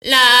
la